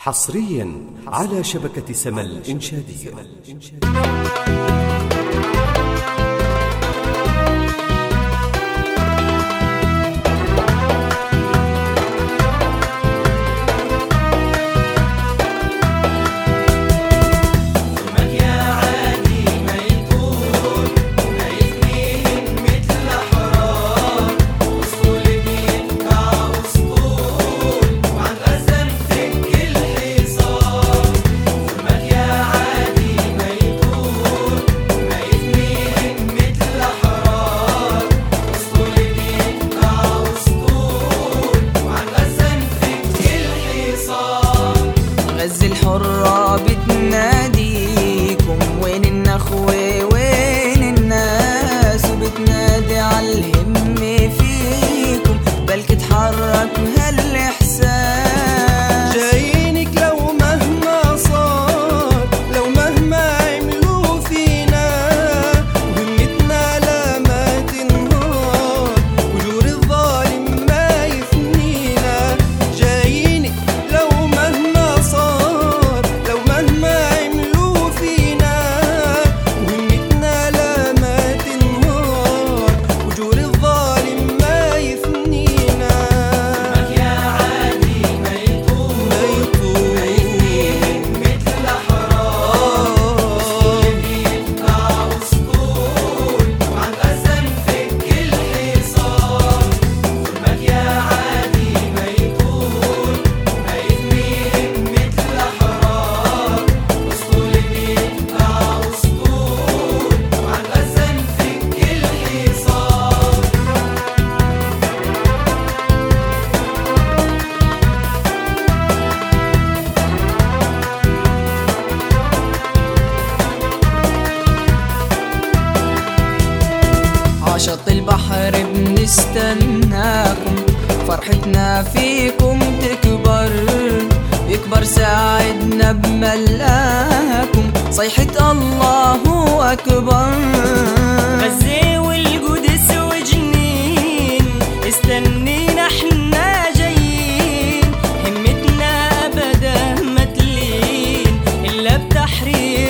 حصريا على شبكة سما الإنشادية. شط البحر بنستناكم. فرحتنا فيكم تكبر يكبر ساعدنا بملاكم. صيحة الله أكبر. غزة والقدس وجنين استنينا إحنا جايين. همتنا أبدا ما تلين إلا بتحرير